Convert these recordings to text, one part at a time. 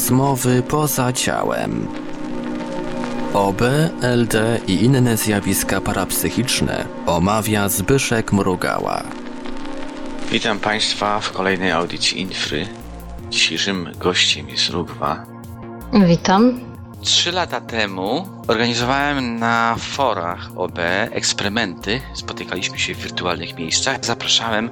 Rozmowy poza ciałem. OB, LD i inne zjawiska parapsychiczne omawia Zbyszek Mrugała. Witam Państwa w kolejnej audycji Infry. Dzisiejszym gościem jest Rugwa. Witam. Trzy lata temu organizowałem na forach OB eksperymenty. Spotykaliśmy się w wirtualnych miejscach. Zapraszałem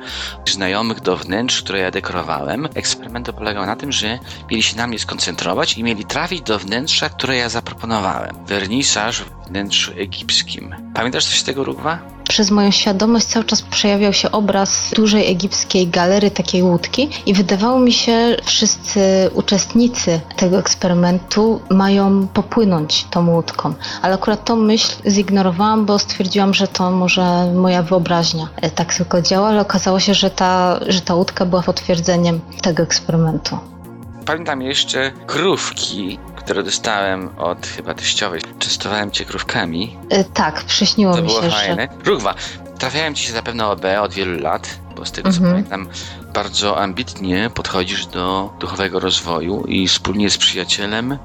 znajomych do wnętrz, które ja dekorowałem. Eksperyment polegał na tym, że mieli się na mnie skoncentrować i mieli trafić do wnętrza, które ja zaproponowałem. Wernisaż w wnętrzu egipskim. Pamiętasz coś z tego, Rugwa? Przez moją świadomość cały czas przejawiał się obraz dużej egipskiej galery, takiej łódki i wydawało mi się, wszyscy uczestnicy tego eksperymentu mają popłynąć tą łódką. Ale akurat tą myśl zignorowałam, bo stwierdziłam, że to może moja wyobraźnia e, tak tylko działa, ale okazało się, że ta, że ta łódka była potwierdzeniem tego eksperymentu. Pamiętam jeszcze krówki, które dostałem od chyba teściowej. Częstowałem cię krówkami. E, tak, przyśniło to mi się, było fajne. że... Rugwa, trafiałem ci się zapewne OB od wielu lat, bo z tego co Mhm. pamiętam, bardzo ambitnie podchodzisz do duchowego rozwoju i wspólnie z przyjacielem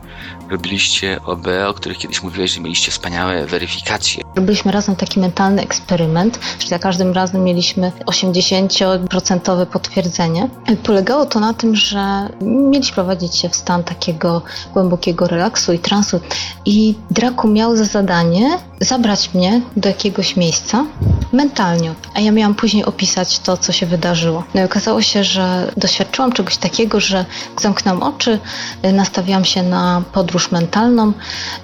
robiliście OB, o których kiedyś mówiłeś, że mieliście wspaniałe weryfikacje. Robiliśmy razem taki mentalny eksperyment, że za każdym razem mieliśmy 80% potwierdzenie. Polegało to na tym, że mieliśmy prowadzić się w stan takiego głębokiego relaksu i transu i Draku miał za zadanie zabrać mnie do jakiegoś miejsca mentalnie, a ja miałam później opisać to, co się wydarzyło. No i okazało się, że doświadczyłam czegoś takiego, że zamknęłam oczy, y, nastawiłam się na podróż mentalną,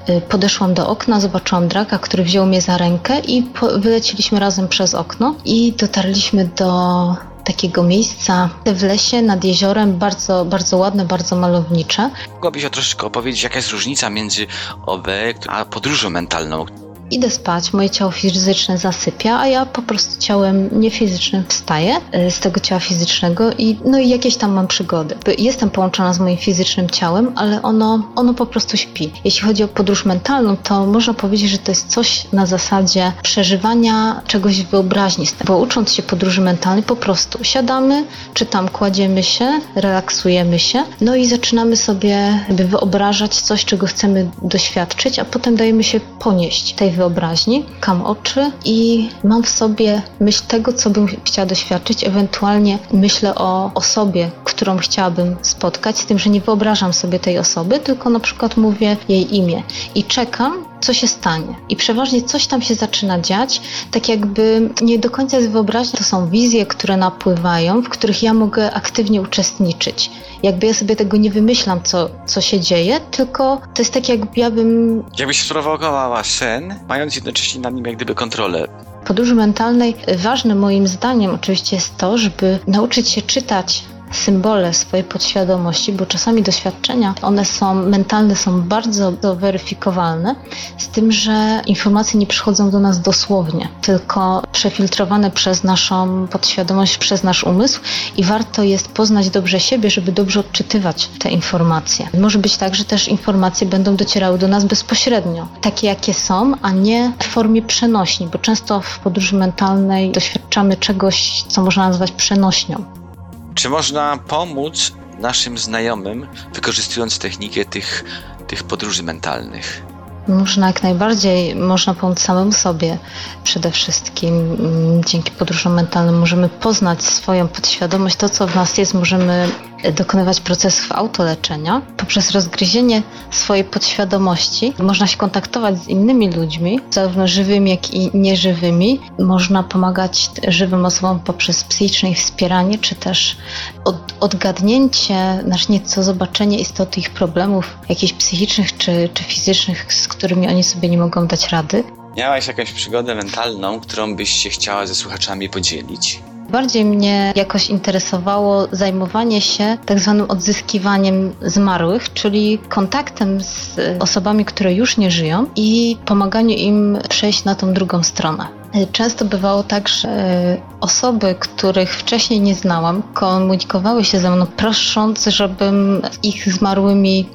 y, podeszłam do okna, zobaczyłam Draka, który wziął mnie za rękę i wyleciliśmy razem przez okno i dotarliśmy do takiego miejsca w lesie nad jeziorem, bardzo, bardzo ładne, bardzo malownicze. Mogłabyś o troszeczkę opowiedzieć, jaka jest różnica między OB a podróżą mentalną? Idę spać, moje ciało fizyczne zasypia, a ja po prostu ciałem niefizycznym wstaję y, z tego ciała fizycznego i no i jakieś tam mam przygody. Jestem połączona z moim fizycznym ciałem, ale ono, ono po prostu śpi. Jeśli chodzi o podróż mentalną, to można powiedzieć, że to jest coś na zasadzie przeżywania czegoś w wyobraźni. Bo ucząc się podróży mentalnej, po prostu siadamy, czy tam kładziemy się, relaksujemy się, no i zaczynamy sobie wyobrażać coś, czego chcemy doświadczyć, a potem dajemy się ponieść tej wyobraźni, kam oczy i mam w sobie myśl tego, co bym chciała doświadczyć, ewentualnie myślę o osobie, którą chciałabym spotkać, z tym, że nie wyobrażam sobie tej osoby, tylko na przykład mówię jej imię i czekam, co się stanie. I przeważnie coś tam się zaczyna dziać, tak jakby nie do końca jest wyobraźnia, to są wizje, które napływają, w których ja mogę aktywnie uczestniczyć. Jakby ja sobie tego nie wymyślam, co, co się dzieje, tylko to jest tak, jakby ja bym Jakbyś sprowokowała sen, mając jednocześnie nad nim jak gdyby kontrolę. Podróży mentalnej ważne moim zdaniem oczywiście jest to, żeby nauczyć się czytać symbole swojej podświadomości, bo czasami doświadczenia, one są mentalne, są bardzo weryfikowalne, z tym, że informacje nie przychodzą do nas dosłownie, tylko przefiltrowane przez naszą podświadomość, przez nasz umysł i warto jest poznać dobrze siebie, żeby dobrze odczytywać te informacje. Może być tak, że też informacje będą docierały do nas bezpośrednio, takie jakie są, a nie w formie przenośni, bo często w podróży mentalnej doświadczamy czegoś, co można nazwać przenośnią. Czy można pomóc naszym znajomym, wykorzystując technikę tych, tych podróży mentalnych? Można jak najbardziej, można pomóc samemu sobie przede wszystkim. Mm, Dzięki podróżom mentalnym możemy poznać swoją podświadomość, to co w nas jest, możemy dokonywać procesów autoleczenia. Poprzez rozgryzienie swojej podświadomości można się kontaktować z innymi ludźmi, zarówno żywymi, jak i nieżywymi. Można pomagać żywym osobom poprzez psychiczne ich wspieranie, czy też od, odgadnięcie, znaczy nieco zobaczenie istoty ich problemów, jakichś psychicznych czy, czy fizycznych, z którymi oni sobie nie mogą dać rady. Miałaś jakąś przygodę mentalną, którą byś się chciała ze słuchaczami podzielić? Bardziej mnie jakoś interesowało zajmowanie się tak zwanym odzyskiwaniem zmarłych, czyli kontaktem z osobami, które już nie żyją i pomaganiu im przejść na tą drugą stronę. Często bywało tak, że osoby, których wcześniej nie znałam, komunikowały się ze mną, prosząc, żebym z ich zmarłymi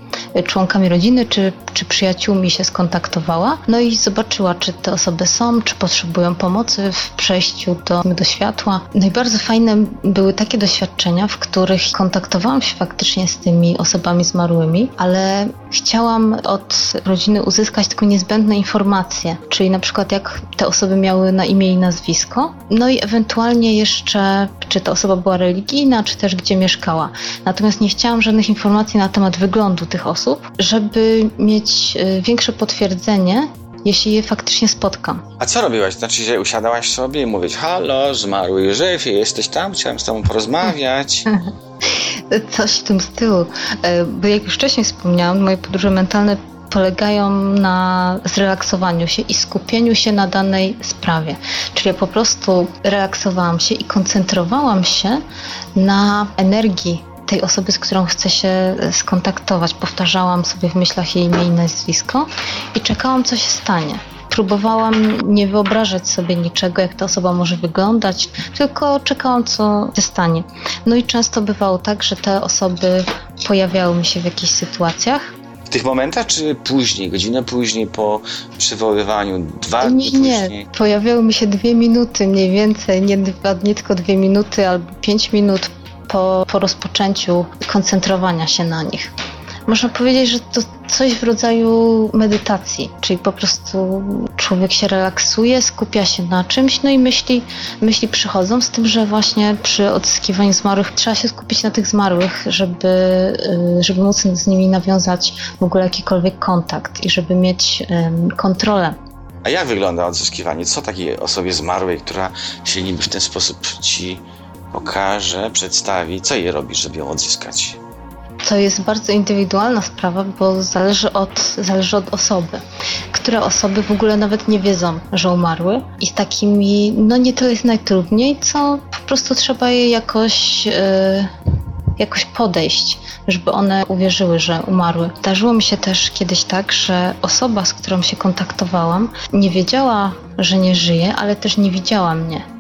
członkami rodziny czy, czy przyjaciółmi się skontaktowała, no i zobaczyła, czy te osoby są, czy potrzebują pomocy w przejściu do, do światła. No i bardzo fajne były takie doświadczenia, w których kontaktowałam się faktycznie z tymi osobami zmarłymi, ale chciałam od rodziny uzyskać tylko niezbędne informacje, czyli na przykład jak te osoby miały na imię i nazwisko, no i ewentualnie jeszcze, czy ta osoba była religijna, czy też gdzie mieszkała. Natomiast nie chciałam żadnych informacji na temat wyglądu tych osób, żeby mieć y, większe potwierdzenie, jeśli je faktycznie spotkam. A co robiłaś? Znaczy, że usiadałaś sobie i mówić, halo, zmarły żyw, jesteś tam, chciałem z tobą porozmawiać. Coś w tym stylu. E, bo jak już wcześniej wspomniałam, moje podróże mentalne polegają na zrelaksowaniu się i skupieniu się na danej sprawie. Czyli ja po prostu relaksowałam się i koncentrowałam się na energii tej osoby, z którą chcę się skontaktować. Powtarzałam sobie w myślach jej imię i nazwisko i czekałam, co się stanie. Próbowałam nie wyobrażać sobie niczego, jak ta osoba może wyglądać, tylko czekałam, co się stanie. No i często bywało tak, że te osoby pojawiały mi się w jakichś sytuacjach, W tych momentach, czy później, godzinę później po przywoływaniu, dwa dni nie, nie, później? pojawiały mi się dwie minuty mniej więcej, nie, dwa, nie tylko dwie minuty albo pięć minut po, po rozpoczęciu koncentrowania się na nich. Można powiedzieć, że to coś w rodzaju medytacji, czyli po prostu człowiek się relaksuje, skupia się na czymś, no i myśli, myśli przychodzą, z tym, że właśnie przy odzyskiwaniu zmarłych trzeba się skupić na tych zmarłych, żeby, y, żeby móc z nimi nawiązać w ogóle jakikolwiek kontakt i żeby mieć kontrolę A jak wygląda odzyskiwanie? Co takiej osobie zmarłej, która się niby w ten sposób ci pokaże, przedstawi, co jej robisz, żeby ją odzyskać? To jest bardzo indywidualna sprawa, bo zależy od, zależy od osoby. Które osoby w ogóle nawet nie wiedzą, że umarły i z takimi, no nie to jest najtrudniej, co po prostu trzeba je jakoś, e, jakoś podejść, żeby one uwierzyły, że umarły. Zdarzyło mi się też kiedyś tak, że osoba, z którą się kontaktowałam, nie wiedziała, że nie żyje, ale też nie widziała mnie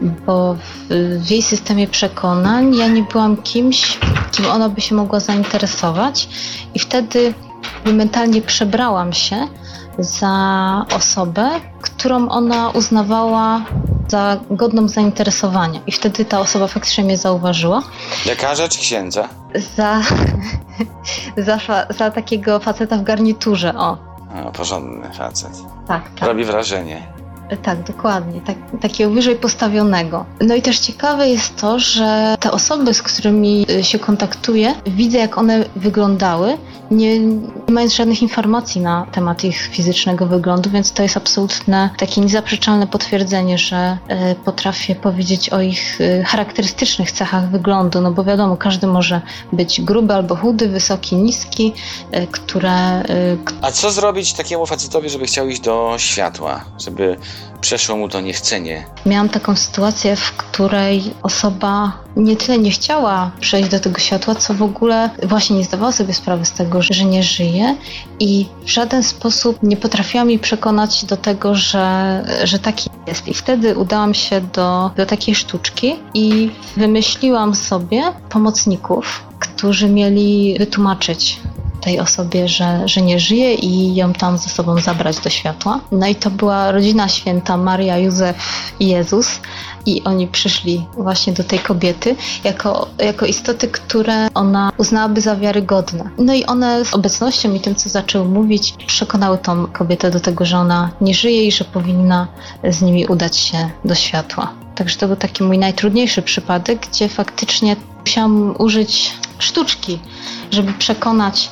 bo w, w, jej systemie przekonań ja nie byłam kimś, kim ona by się mogła zainteresować i wtedy mentalnie przebrałam się za osobę, którą ona uznawała za godną zainteresowania. I wtedy ta osoba faktycznie mnie zauważyła. Lekarza czy księdza? Za, za, za takiego faceta w garniturze, o. O, porządny facet. Tak, tak. Robi wrażenie. Tak, dokładnie, tak, takiego wyżej postawionego. No i też ciekawe jest to, że te osoby, z którymi y, się kontaktuję, widzę jak one wyglądały, nie, nie mając żadnych informacji na temat ich fizycznego wyglądu, więc to jest absolutne takie niezaprzeczalne potwierdzenie, że y, potrafię powiedzieć o ich y, charakterystycznych cechach wyglądu, no bo wiadomo, każdy może być gruby albo chudy, wysoki, niski, y, które... A co zrobić takiemu facetowi, żeby chciał iść do światła? Żeby przeszło mu to niechcenie? Miałam taką sytuację, w której osoba nie tyle nie chciała przejść do tego światła, co w ogóle właśnie nie zdawała sobie sprawy z tego, że nie żyje i w żaden sposób nie potrafiła mi przekonać do tego, że, że taki jest. I wtedy udałam się do, do takiej sztuczki i wymyśliłam sobie pomocników, którzy mieli wytłumaczyć tej osobie, że, że nie żyje i ją tam ze sobą zabrać do światła. No i to była rodzina święta Maria, Józef i Jezus. I oni przyszli właśnie do tej kobiety jako, jako istoty, które ona uznałaby za wiarygodne. No i one z obecnością i tym, co zaczęły mówić, przekonały tą kobietę do tego, że ona nie żyje i że powinna z nimi udać się do światła. Także to był taki mój najtrudniejszy przypadek, gdzie faktycznie musiałam użyć sztuczki, żeby przekonać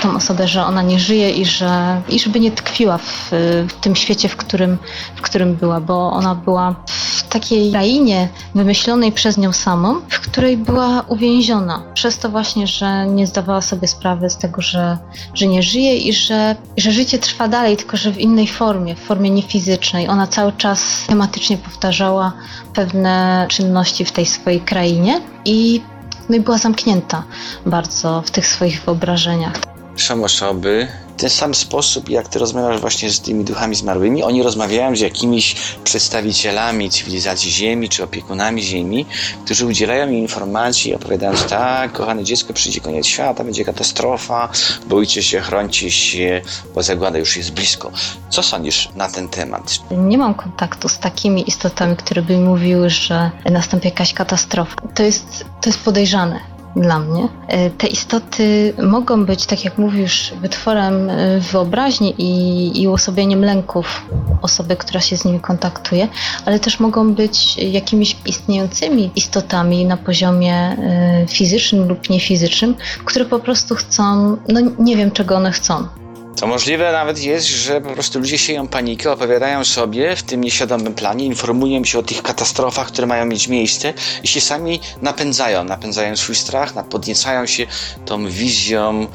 tą osobę, że ona nie żyje i, że, i żeby nie tkwiła w, w tym świecie, w którym, w którym była, bo ona była w takiej krainie wymyślonej przez nią samą, w której była uwięziona. Przez to właśnie, że nie zdawała sobie sprawy z tego, że, że nie żyje i że, że życie trwa dalej, tylko że w innej formie, w formie niefizycznej. Ona cały czas tematycznie powtarzała pewne czynności w tej swojej krainie i no i była zamknięta bardzo w tych swoich wyobrażeniach. Są osoby, ten sam sposób, jak ty rozmawiasz właśnie z tymi duchami zmarłymi, oni rozmawiają z jakimiś przedstawicielami cywilizacji Ziemi, czy opiekunami Ziemi, którzy udzielają im informacji, opowiadając, tak, kochane dziecko, przyjdzie koniec świata, będzie katastrofa, bójcie się, chrońcie się, bo zagłada już jest blisko. Co sądzisz na ten temat? Nie mam kontaktu z takimi istotami, które by mówiły, że nastąpi jakaś katastrofa. To jest, to jest podejrzane dla mnie. E, te istoty mogą być, tak jak mówisz, wytworem e, wyobraźni i, i uosobieniem lęków osoby, która się z nimi kontaktuje, ale też mogą być jakimiś istniejącymi istotami na poziomie e, fizycznym lub niefizycznym, które po prostu chcą, no nie wiem czego one chcą. To możliwe nawet jest, że po prostu ludzie sieją panikę, opowiadają sobie w tym nieświadomym planie, informują się o tych katastrofach, które mają mieć miejsce i się sami napędzają, napędzają swój strach, podniecają się tą wizją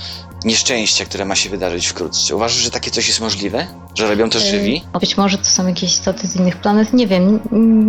nieszczęścia, które ma się wydarzyć wkrótce. Uważasz, że takie coś jest możliwe? Że robią to żywi? Być może to są jakieś istoty z innych planet, nie wiem.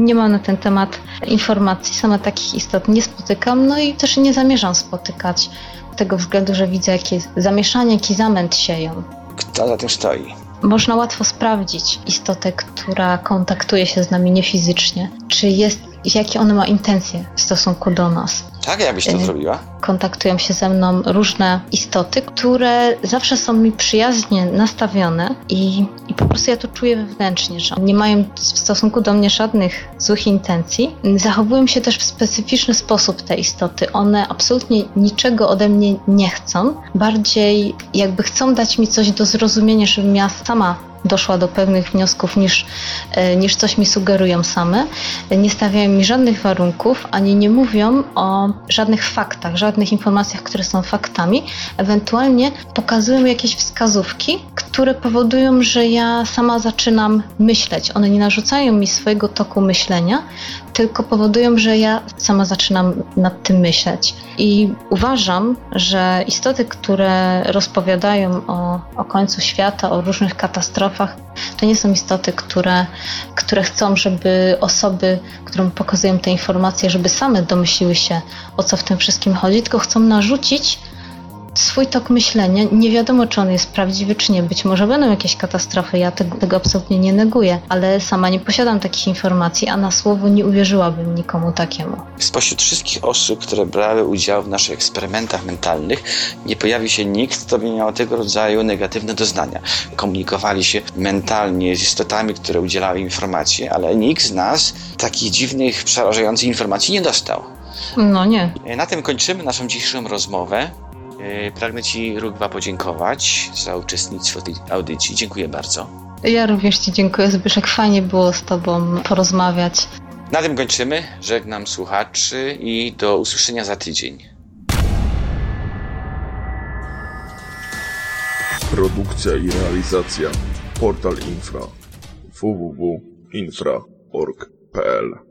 Nie mam na ten temat informacji. Sama takich istot nie spotykam, no i też nie zamierzam spotykać. Z tego względu, że widzę, jakie zamieszanie, jaki zamęt sieją. Kto za tym stoi? Można łatwo sprawdzić istotę, która kontaktuje się z nami niefizycznie, czy jest, jakie ona ma intencje w stosunku do nas. Tak, jakbyś to y, zrobiła? Kontaktują się ze mną różne istoty, które zawsze są mi przyjaźnie nastawione i po prostu ja to czuję wewnętrznie, że nie mają w stosunku do mnie żadnych złych intencji. Zachowują się też w specyficzny sposób te istoty. One absolutnie niczego ode mnie nie chcą. Bardziej jakby chcą dać mi coś do zrozumienia, żebym ja sama doszła do pewnych wniosków niż, e, niż coś mi sugerują same. Nie stawiają mi żadnych warunków, ani nie mówią o żadnych faktach, żadnych informacjach, które są faktami. Ewentualnie pokazują jakieś wskazówki, które powodują, że ja sama zaczynam myśleć. One nie narzucają mi swojego toku myślenia, tylko powodują, że ja sama zaczynam nad tym myśleć. I uważam, że istoty, które rozpowiadają o, o końcu świata, o różnych katastrofach, to nie są istoty, które, które chcą, żeby osoby, którym pokazują te informacje, żeby same domyśliły się, o co w tym wszystkim chodzi, tylko chcą narzucić swój tok myślenia. Nie wiadomo, czy on jest prawdziwy, czy nie. Być może będą jakieś katastrofy, ja tego, tego, absolutnie nie neguję, ale sama nie posiadam takich informacji, a na słowo nie uwierzyłabym nikomu takiemu. Spośród wszystkich osób, które brały udział w naszych eksperymentach mentalnych, nie pojawił się nikt, kto by miał tego rodzaju negatywne doznania. Komunikowali się mentalnie z istotami, które udzielały informacji, ale nikt z nas takich dziwnych, przerażających informacji nie dostał. No nie. Na tym kończymy naszą dzisiejszą rozmowę. E, pragnę Ci, Rugwa, podziękować za uczestnictwo w tej audycji. Dziękuję bardzo. Ja również Ci dziękuję, Zbyszek. Fajnie było z Tobą porozmawiać. Na tym kończymy. Żegnam słuchaczy i do usłyszenia za tydzień. Produkcja i realizacja Portal Infra www.infra.org.pl